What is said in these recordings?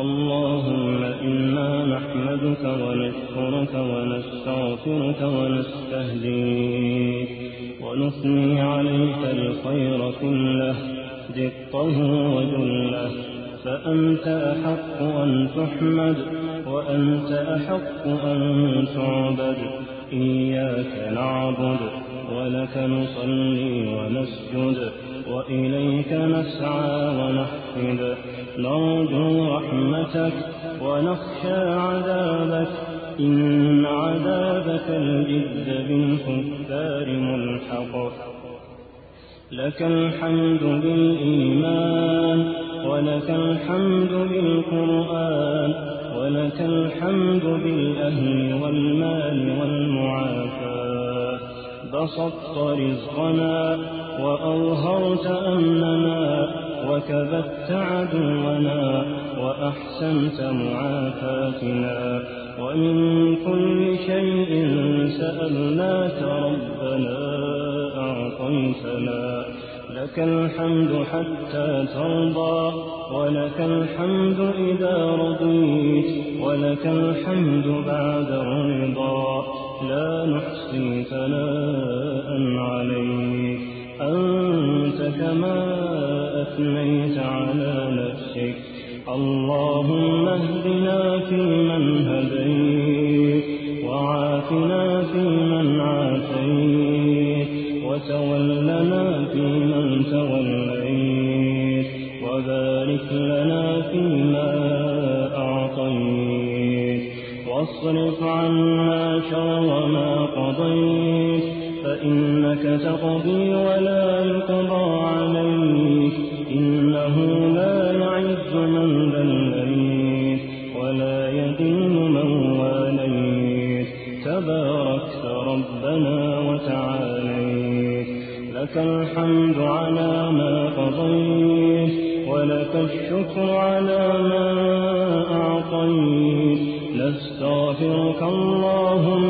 اللهم إنا نحمدك ونشكرك ونستغفرك ونستهديك ونثني عليك الخير كله دقه وجله. فأنت أحق أن تحمد وأنت أحق أن تعبد إياك نعبد ولك نصلي ونسجد. وإليك نسعى ونحفد نرجو رحمتك ونخشى عذابك. إن عذابك الجد بالكفار ملحق. لك الحمد بالإيمان ولك الحمد بالقرآن ولك الحمد بالأهل والمال والمعافاة بسطت رزقنا وأظهرت أمننا وكبت عدونا وأحسنت معافاتنا ومن كل شيء سألناك ربنا أعطيتنا لك الحمد حتى ترضى ولك الحمد إذا رضيت ولك الحمد بعد الرضا لا نحصي ثناء عليك. أنت كما أثنيت على نفسك. اللهم اهدنا فيمن هديت. أعطيت نستغفرك اللهم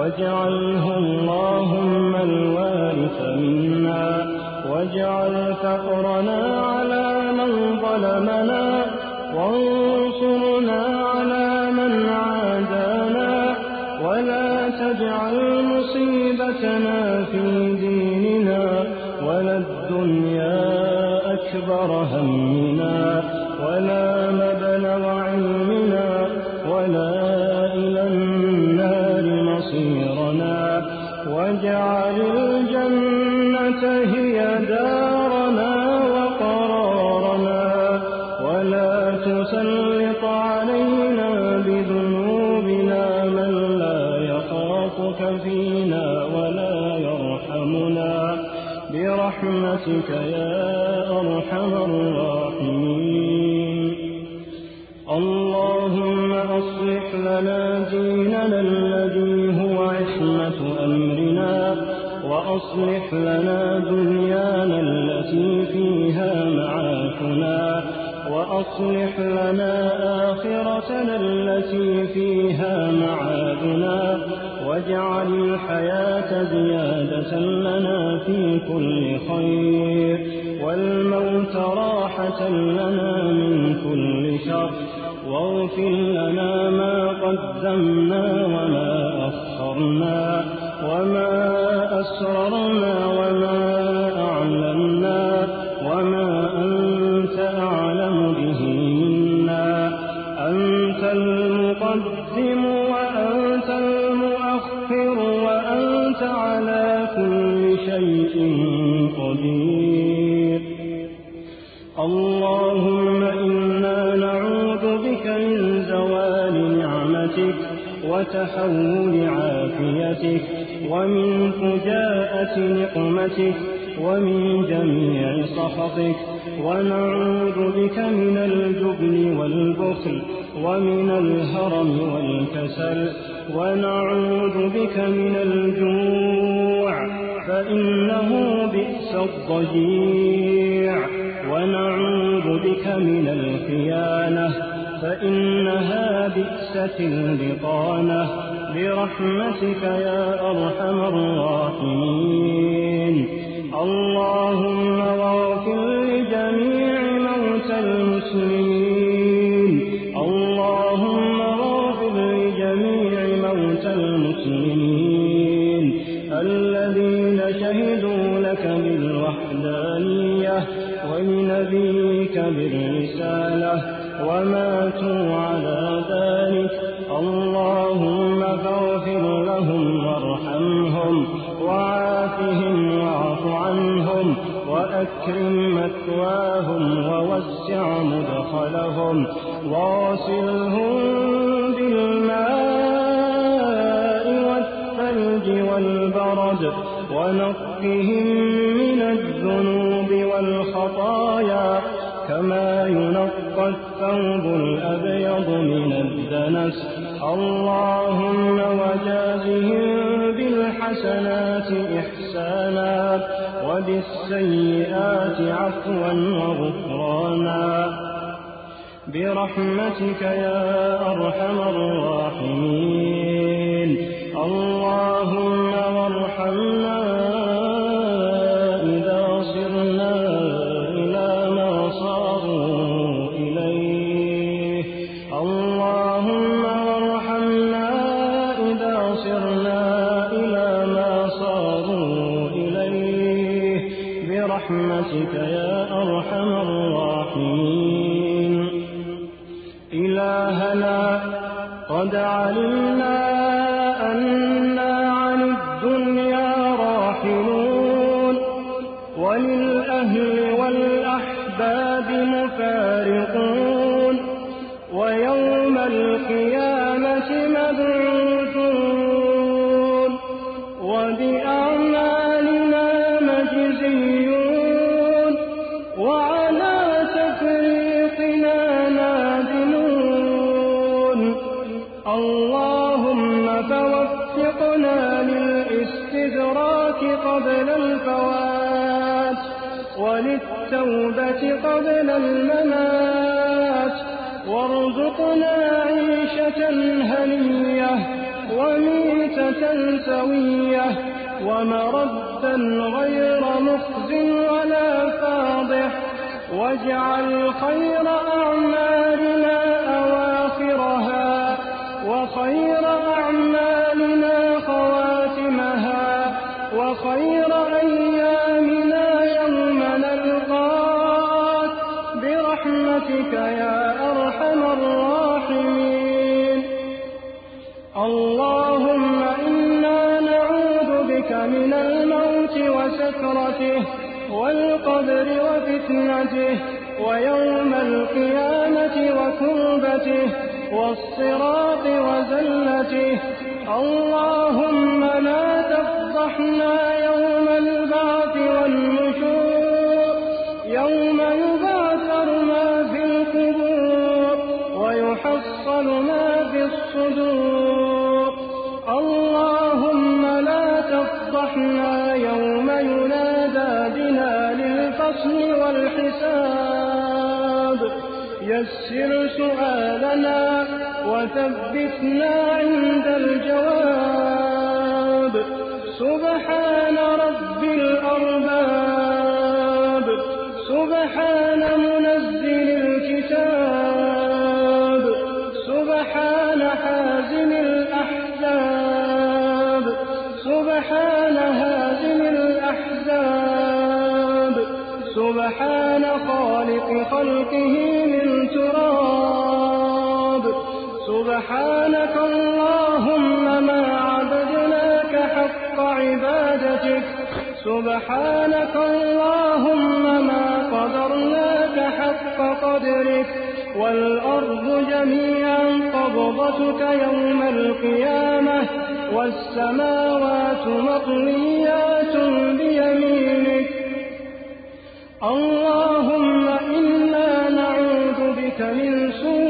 واجعله اللهم الوارث منا واجعل فقرنا على من ظلمنا وانصرنا على من عادانا ولا تجعل مصيبتنا في ديننا ولا الدنيا أكبر همنا ولا تسلط علينا بذنوبنا من لا يخافك فينا ولا يرحمنا. برحمتك يا أرحم الراحمين. اللهم أصلح لنا ديننا الذي هو عصمة أمرنا وأصلح لنا دنيانا التي فيها وأصلح لنا آخرتنا التي فيها معادنا واجعل الحياة زيادة لنا في كل خير والموت راحة لنا من كل شر واغفر لنا ما قدمنا وما أخرنا وما أسررنا على كل شيء قدير. اللهم إنا نعوذ بك من زوال نعمتك وتحول عافيتك ومن فجاءة نقمتك ومن جميع سخطك. ونعوذ بك من الجبن والبخل ومن الهرم والكسل. ونعوذ بك من الجوع فإنه بئس الضجيع. ونعوذ بك من الخيانة فإنها بئست البطانة. برحمتك يا أرحم الراحمين. اللهم واغفر بالرسالة وماتوا على ذلك. اللهم فاغفر لهم وارحمهم وعافهم واعف عنهم وأكرم مثواهم ووسع مدخلهم واصلهم بالماء والثلج والبرد ونقهم من الذنوب والخطايا كما الثوب الأبيض من الدنس. اللهم وجازهم بالحسنات إحسانا وبالسيئات عفوا وغفرانا. برحمتك يا أرحم الراحمين. اللهم وارحمنا برحمتك يا أرحم الراحمين. إلهنا قد علمنا وللتوبة قبل الممات. وارزقنا عيشة هنية وميتة سوية. ومردا غير مخز ولا فاضح. واجعل خير أعمالنا اللهم لا تفضحنا يوم البعث والنشور. يوم يبعثر ما في القبور ويحصل ما في الصدور. اللهم لا تفضحنا يوم ينادى بنا للفصل والحساب. يسر سؤالنا وثبتنا عند سبحانك اللهم ما قدرناك حق قدرك والأرض جميعا قبضتك يوم القيامة والسماوات مطويات بيمينك اللهم إنا نعوذ بك من سوء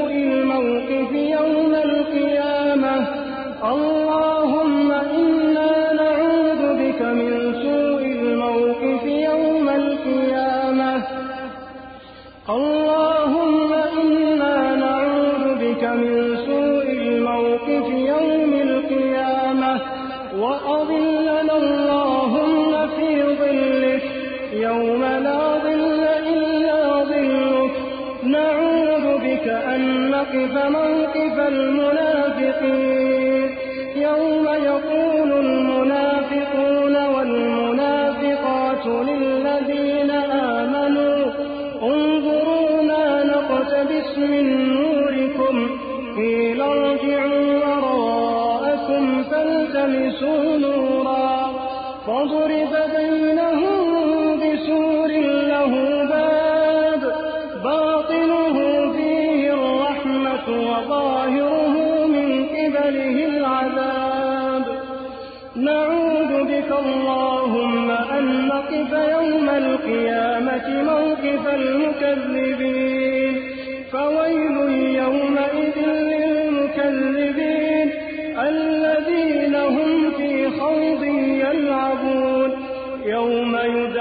الموقف يوم القيامة وأظلنا اللهم في ظلك يوم لا ظل إلا ظلك نعوذ بك أن نقف موقف المنافقين يوم يقول فالتمسوا نورا فضرب بينهم بسور له باب باطنه فيه الرحمة وظاهره من قبله العذاب. نعوذ بك اللهم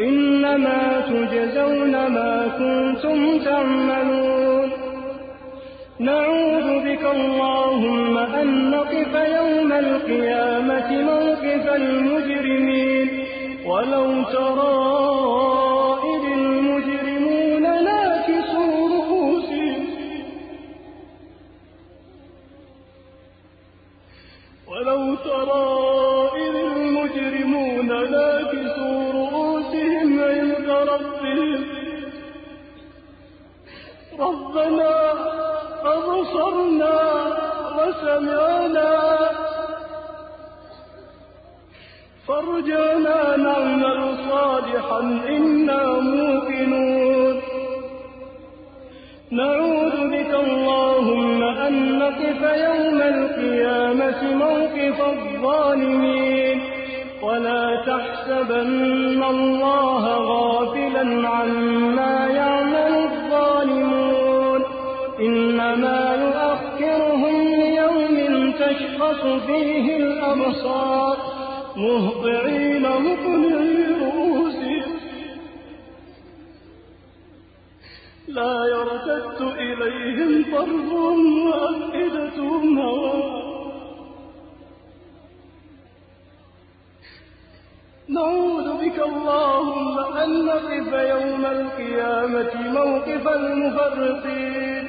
إنما تجزون ما كنتم تعملون. نعوذ بك اللهم أن نقف يوم القيامة موقف المجرمين. ولو ترى إذ ولو ترى ربنا أبصرنا وسمعنا. فارجعنا نعمل صالحا إنا موقنون. نعوذ بك اللهم أن نقف يوم القيامة موقف الظالمين. ولا تحسبن الله غافلا عما فيه الأبصار مهطعين مقنعي رؤوسهم لا يرتد إليهم طرفهم وأفئدتهم هواء نعوذ بك اللهم أن نقف يوم القيامة موقف المفرطين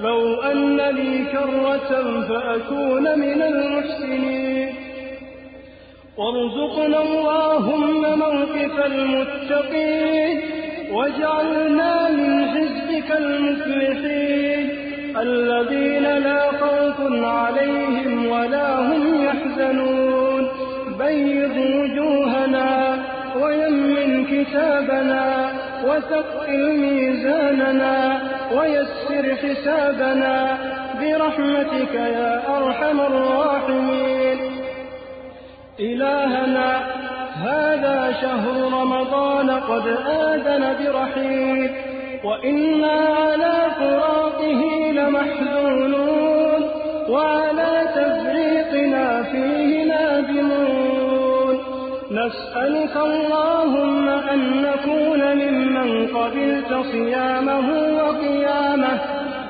لو أن لي كرة فأكون من المحسنين. وارزقنا اللهم موقف المتقين واجعلنا من حزبك المفلحين. الذين لا خوف عليهم ولا هم يحزنون. بيض وجوهنا ويمن كتابنا. وثقل ميزاننا ويسر حسابنا برحمتك يا أرحم الراحمين. إلهنا هذا شهر رمضان قد آذن برحيل وإنا على فراقه لمحزونون وعلى تفريقنا فيه نسألك اللهم أن نكون ممن قبلت صيامه وقيامه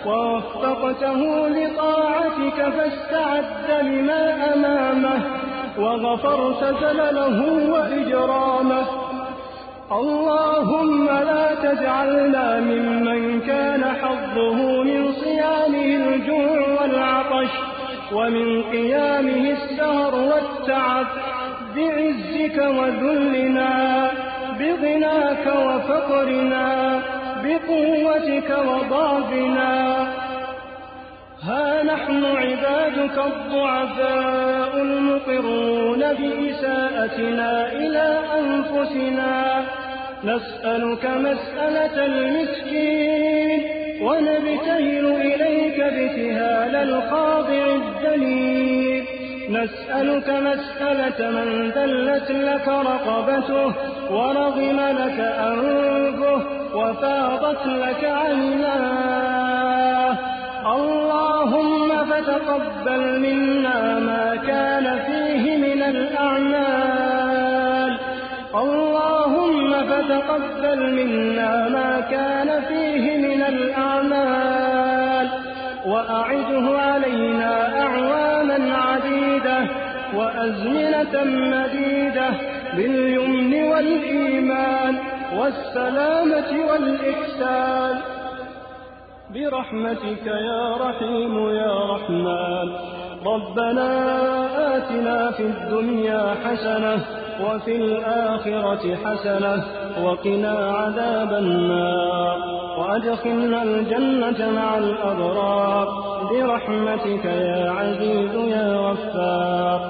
ووفقته لطاعتك فاستعد لما أمامه وغفرت زلله وإجرامه. اللهم لا تجعلنا ممن كان حظه من صيامه الجوع والعطش ومن قيامه السهر والتعب. بعزك وذلنا بغناك وفقرنا بقوتك وضعفنا. ها نحن عبادك الضعفاء المقرون بإساءتنا إلى أنفسنا. نسألك مسألة المسكين ونبتهل إليك ابتهال الخاضع الدليل نسألك مسألة من دلت لك رقبته ورغم لك أنفه وفاضت لك عيناه. اللهم فتقبل منا ما كان فيه من الأعمال. اللهم فتقبل منا ما كان فيه من الأعمال. وأعده علينا أعواما عديدة. وأزمنة مديدة باليمن والإيمان والسلامة والإحسان. برحمتك يا رحيم يا رحمن ربنا آتنا في الدنيا حسنة وفي الآخرة حسنة وقنا عذاب النار وأدخلنا الجنة مع الأبرار برحمتك يا عزيز يا غفار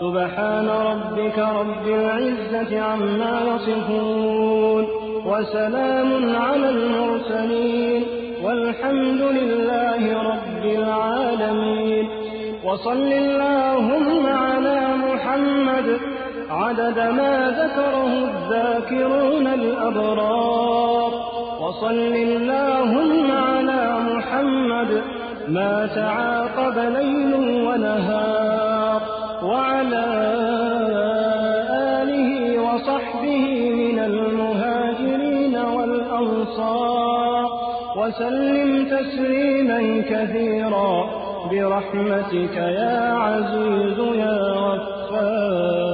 سبحان ربك رب العزة عما يصفون وسلام على المرسلين والحمد لله رب العالمين وصل اللهم على محمد عدد ما ذكره الذاكرون الأبرار. وصل اللهم على محمد ما تعاقب ليل ونهار. وعلى آله وصحبه من المهاجرين والأنصار. وسلم تسليما كثيرا. برحمتك يا عزيز يا غفار.